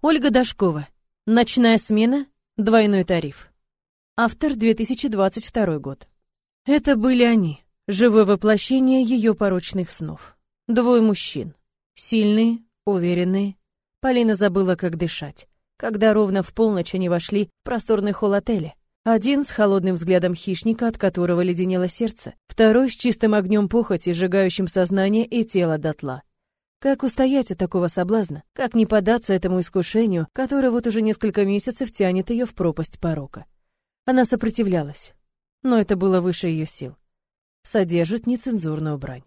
Ольга Дашкова. Ночная смена. Двойной тариф. Автор 2022 год. Это были они, живое воплощение ее порочных снов. Двое мужчин. Сильные, уверенные. Полина забыла, как дышать. Когда ровно в полночь они вошли в просторный холл отеля. Один с холодным взглядом хищника, от которого леденело сердце, второй с чистым огнем похоти, сжигающим сознание и тело дотла. Как устоять от такого соблазна? Как не поддаться этому искушению, которое вот уже несколько месяцев тянет ее в пропасть порока? Она сопротивлялась, но это было выше ее сил. Содержит нецензурную брань.